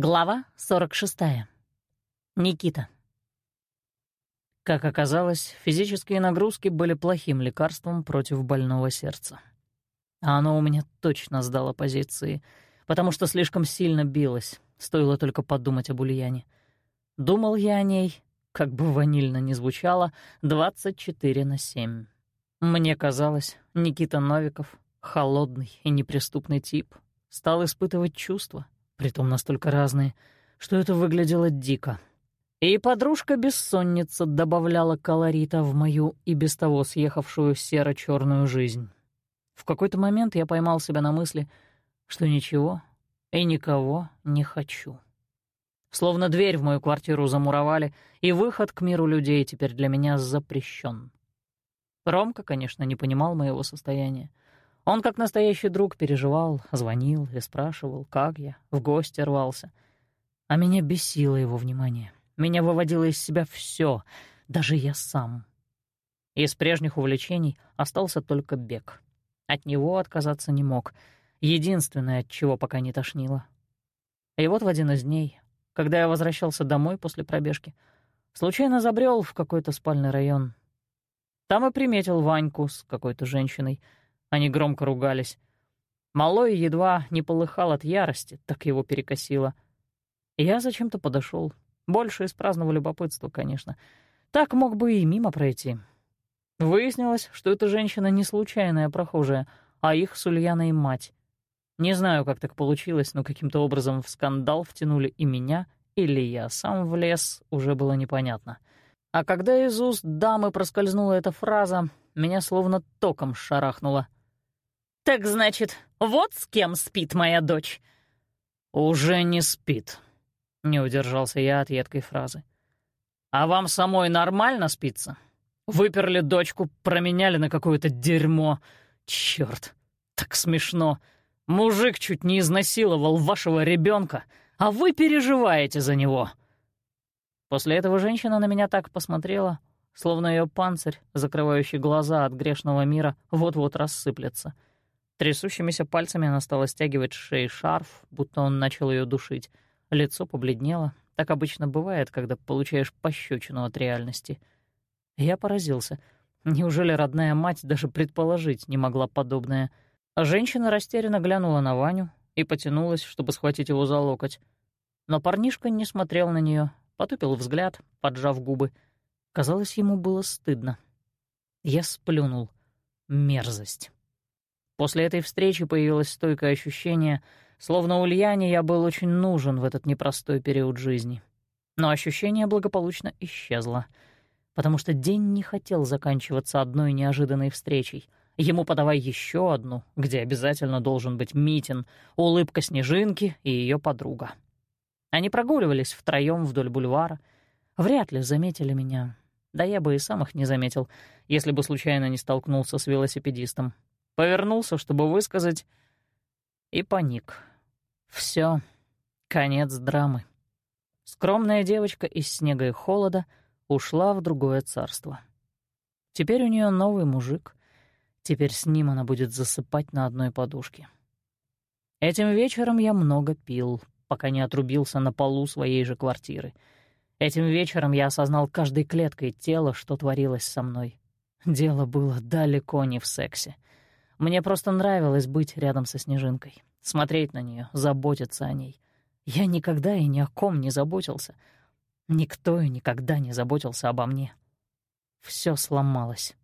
Глава 46. Никита. Как оказалось, физические нагрузки были плохим лекарством против больного сердца. А оно у меня точно сдало позиции, потому что слишком сильно билось, стоило только подумать об Ульяне. Думал я о ней, как бы ванильно ни звучало, 24 на 7. Мне казалось, Никита Новиков, холодный и неприступный тип, стал испытывать чувства — притом настолько разные, что это выглядело дико. И подружка-бессонница добавляла колорита в мою и без того съехавшую серо черную жизнь. В какой-то момент я поймал себя на мысли, что ничего и никого не хочу. Словно дверь в мою квартиру замуровали, и выход к миру людей теперь для меня запрещен. Ромка, конечно, не понимал моего состояния. Он, как настоящий друг, переживал, звонил и спрашивал, как я, в гости рвался. А меня бесило его внимание. Меня выводило из себя все, даже я сам. Из прежних увлечений остался только бег. От него отказаться не мог. Единственное, от чего пока не тошнило. И вот в один из дней, когда я возвращался домой после пробежки, случайно забрел в какой-то спальный район. Там и приметил Ваньку с какой-то женщиной — они громко ругались. Малой едва не полыхал от ярости, так его перекосило. Я зачем-то подошел. Больше из праздного любопытства, конечно. Так мог бы и мимо пройти. Выяснилось, что эта женщина не случайная прохожая, а их с Ульяной мать. Не знаю, как так получилось, но каким-то образом в скандал втянули и меня, или я сам влез, уже было непонятно. А когда из уст дамы проскользнула эта фраза, меня словно током шарахнуло — «Так значит, вот с кем спит моя дочь?» «Уже не спит», — не удержался я от едкой фразы. «А вам самой нормально спится? Выперли дочку, променяли на какое-то дерьмо. Чёрт, так смешно. Мужик чуть не изнасиловал вашего ребенка, а вы переживаете за него». После этого женщина на меня так посмотрела, словно ее панцирь, закрывающий глаза от грешного мира, вот-вот рассыплется — Трясущимися пальцами она стала стягивать шеи шарф, будто он начал ее душить. Лицо побледнело. Так обычно бывает, когда получаешь пощечину от реальности. Я поразился. Неужели родная мать даже предположить не могла подобное? А женщина растерянно глянула на Ваню и потянулась, чтобы схватить его за локоть. Но парнишка не смотрел на нее, потупил взгляд, поджав губы. Казалось, ему было стыдно. Я сплюнул. Мерзость. После этой встречи появилось стойкое ощущение, словно Ульяне я был очень нужен в этот непростой период жизни. Но ощущение благополучно исчезло, потому что день не хотел заканчиваться одной неожиданной встречей. Ему подавай еще одну, где обязательно должен быть Митин, улыбка Снежинки и ее подруга. Они прогуливались втроем вдоль бульвара. Вряд ли заметили меня. Да я бы и сам их не заметил, если бы случайно не столкнулся с велосипедистом повернулся, чтобы высказать, и паник. Все, конец драмы. Скромная девочка из снега и холода ушла в другое царство. Теперь у нее новый мужик. Теперь с ним она будет засыпать на одной подушке. Этим вечером я много пил, пока не отрубился на полу своей же квартиры. Этим вечером я осознал каждой клеткой тела, что творилось со мной. Дело было далеко не в сексе — мне просто нравилось быть рядом со Снежинкой, смотреть на нее, заботиться о ней. Я никогда и ни о ком не заботился. Никто и никогда не заботился обо мне. Все сломалось.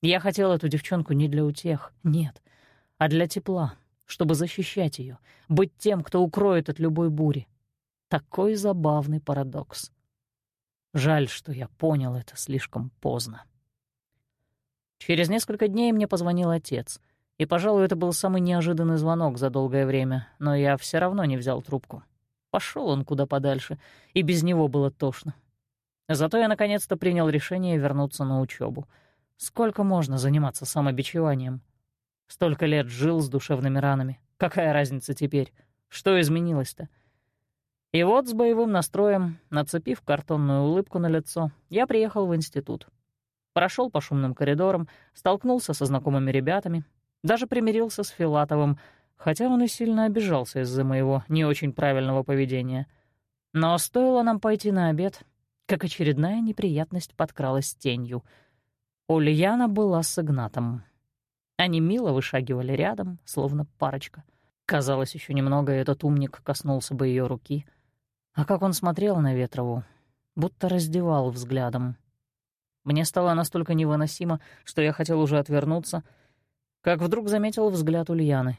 Я хотел эту девчонку не для утех, нет, а для тепла, чтобы защищать ее, быть тем, кто укроет от любой бури. Такой забавный парадокс. Жаль, что я понял это слишком поздно. Через несколько дней мне позвонил отец. И, пожалуй, это был самый неожиданный звонок за долгое время, но я все равно не взял трубку. Пошел он куда подальше, и без него было тошно. Зато я наконец-то принял решение вернуться на учебу. Сколько можно заниматься самобичеванием? Столько лет жил с душевными ранами. Какая разница теперь? Что изменилось-то? И вот с боевым настроем, нацепив картонную улыбку на лицо, я приехал в институт прошел по шумным коридорам, столкнулся со знакомыми ребятами, даже примирился с Филатовым, хотя он и сильно обижался из-за моего не очень правильного поведения. Но стоило нам пойти на обед, как очередная неприятность подкралась тенью. Ульяна была с Игнатом. Они мило вышагивали рядом, словно парочка. Казалось, еще немного, этот умник коснулся бы ее руки. А как он смотрел на Ветрову, будто раздевал взглядом. Мне стало настолько невыносимо, что я хотел уже отвернуться, как вдруг заметил взгляд Ульяны.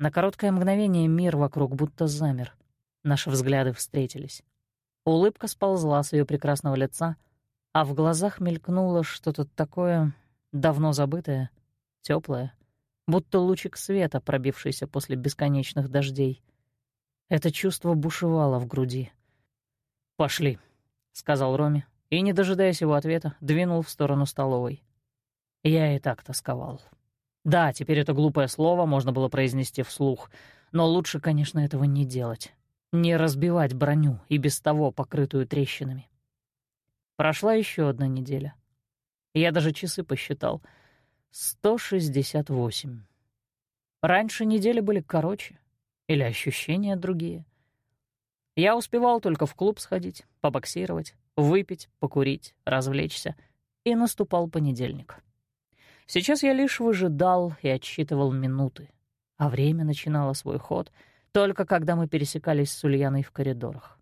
На короткое мгновение мир вокруг будто замер. Наши взгляды встретились. Улыбка сползла с ее прекрасного лица, а в глазах мелькнуло что-то такое давно забытое, теплое, будто лучик света, пробившийся после бесконечных дождей. Это чувство бушевало в груди. «Пошли», — сказал Роме, и, не дожидаясь его ответа, двинул в сторону столовой. Я и так тосковал. Да, теперь это глупое слово можно было произнести вслух, но лучше, конечно, этого не делать не разбивать броню и без того покрытую трещинами. Прошла еще одна неделя. Я даже часы посчитал. 168. Раньше недели были короче, или ощущения другие. Я успевал только в клуб сходить, побоксировать, выпить, покурить, развлечься, и наступал понедельник. Сейчас я лишь выжидал и отсчитывал минуты, а время начинало свой ход — только когда мы пересекались с Ульяной в коридорах.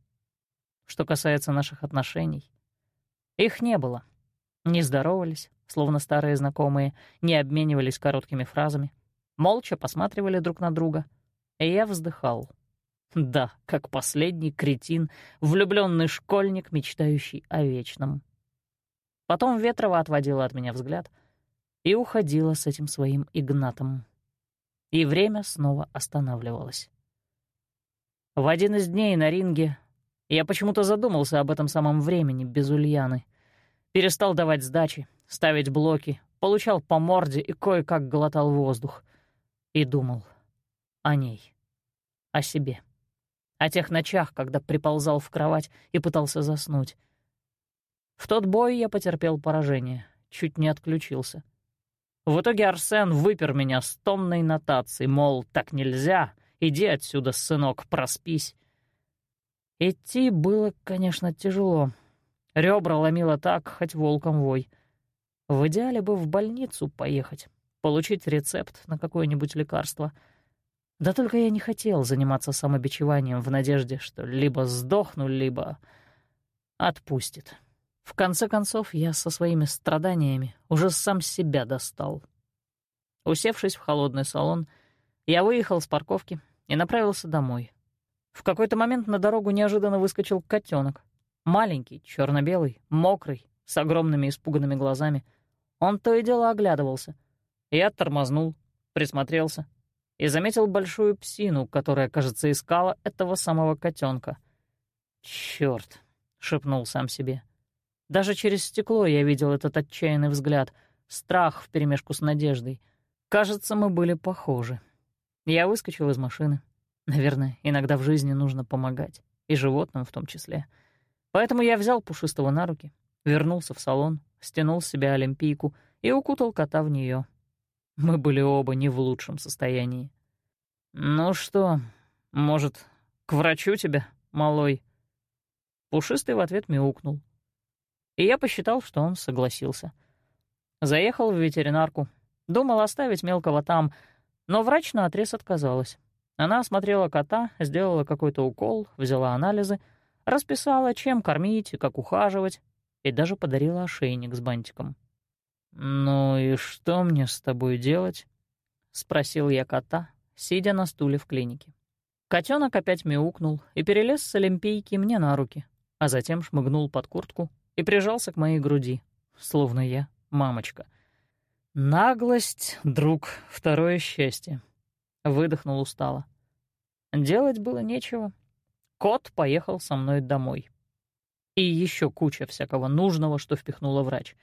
Что касается наших отношений, их не было. Не здоровались, словно старые знакомые, не обменивались короткими фразами, молча посматривали друг на друга, и я вздыхал. Да, как последний кретин, влюбленный школьник, мечтающий о вечном. Потом Ветрова отводила от меня взгляд и уходила с этим своим Игнатом. И время снова останавливалось. В один из дней на ринге я почему-то задумался об этом самом времени без Ульяны. Перестал давать сдачи, ставить блоки, получал по морде и кое-как глотал воздух. И думал о ней, о себе, о тех ночах, когда приползал в кровать и пытался заснуть. В тот бой я потерпел поражение, чуть не отключился. В итоге Арсен выпер меня с томной нотацией, мол, так нельзя, Иди отсюда, сынок, проспись. Идти было, конечно, тяжело. Ребра ломило так, хоть волком вой. В идеале бы в больницу поехать, получить рецепт на какое-нибудь лекарство. Да только я не хотел заниматься самобичеванием в надежде, что либо сдохну, либо отпустит. В конце концов, я со своими страданиями уже сам себя достал. Усевшись в холодный салон, я выехал с парковки и направился домой. В какой-то момент на дорогу неожиданно выскочил котенок. Маленький, черно белый мокрый, с огромными испуганными глазами. Он то и дело оглядывался. Я тормознул, присмотрелся и заметил большую псину, которая, кажется, искала этого самого котенка. Черт! шепнул сам себе. Даже через стекло я видел этот отчаянный взгляд, страх вперемешку с надеждой. Кажется, мы были похожи. Я выскочил из машины. Наверное, иногда в жизни нужно помогать, и животным в том числе. Поэтому я взял Пушистого на руки, вернулся в салон, стянул с себя олимпийку и укутал кота в нее. Мы были оба не в лучшем состоянии. «Ну что, может, к врачу тебя, малой?» Пушистый в ответ мяукнул. И я посчитал, что он согласился. Заехал в ветеринарку. Думал оставить мелкого там, но врач наотрез отказалась. Она осмотрела кота, сделала какой-то укол, взяла анализы, расписала, чем кормить и как ухаживать, и даже подарила ошейник с бантиком. «Ну и что мне с тобой делать?» — спросил я кота, сидя на стуле в клинике. Котенок опять мяукнул и перелез с олимпийки мне на руки, а затем шмыгнул под куртку и прижался к моей груди, словно я мамочка — Наглость, друг, второе счастье. Выдохнул устало. Делать было нечего. Кот поехал со мной домой. И еще куча всякого нужного, что впихнула врач.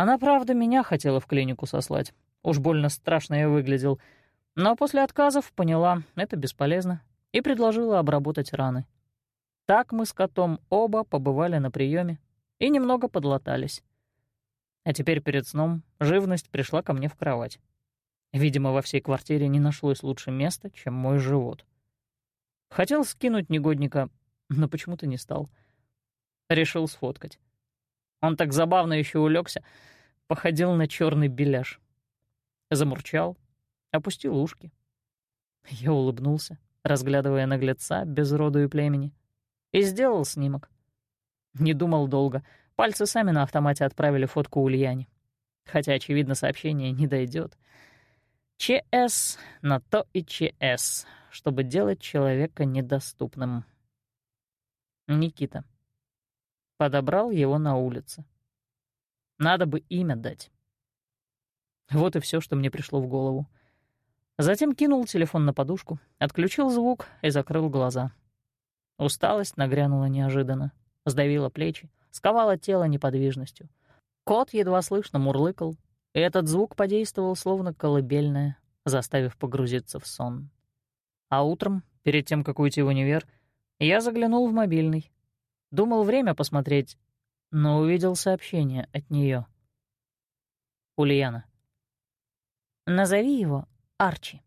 Она, правда, меня хотела в клинику сослать. Уж больно страшно я выглядел. Но после отказов поняла, это бесполезно, и предложила обработать раны. Так мы с котом оба побывали на приеме и немного подлатались. А теперь перед сном живность пришла ко мне в кровать. Видимо, во всей квартире не нашлось лучше места, чем мой живот. Хотел скинуть негодника, но почему-то не стал. Решил сфоткать. Он так забавно еще улегся, походил на черный беляш. Замурчал, опустил ушки. Я улыбнулся, разглядывая наглеца без роду и племени, и сделал снимок. Не думал долго, пальцы сами на автомате отправили фотку Ульяне. Хотя, очевидно, сообщение не дойдет. ЧС на то и ЧС, чтобы делать человека недоступным. Никита. Подобрал его на улице. Надо бы имя дать. Вот и все, что мне пришло в голову. Затем кинул телефон на подушку, отключил звук и закрыл глаза. Усталость нагрянула неожиданно, сдавила плечи, сковала тело неподвижностью. Кот едва слышно мурлыкал, и этот звук подействовал словно колыбельное, заставив погрузиться в сон. А утром, перед тем, как уйти в универ, я заглянул в мобильный. Думал время посмотреть, но увидел сообщение от нее. Ульяна. «Назови его Арчи».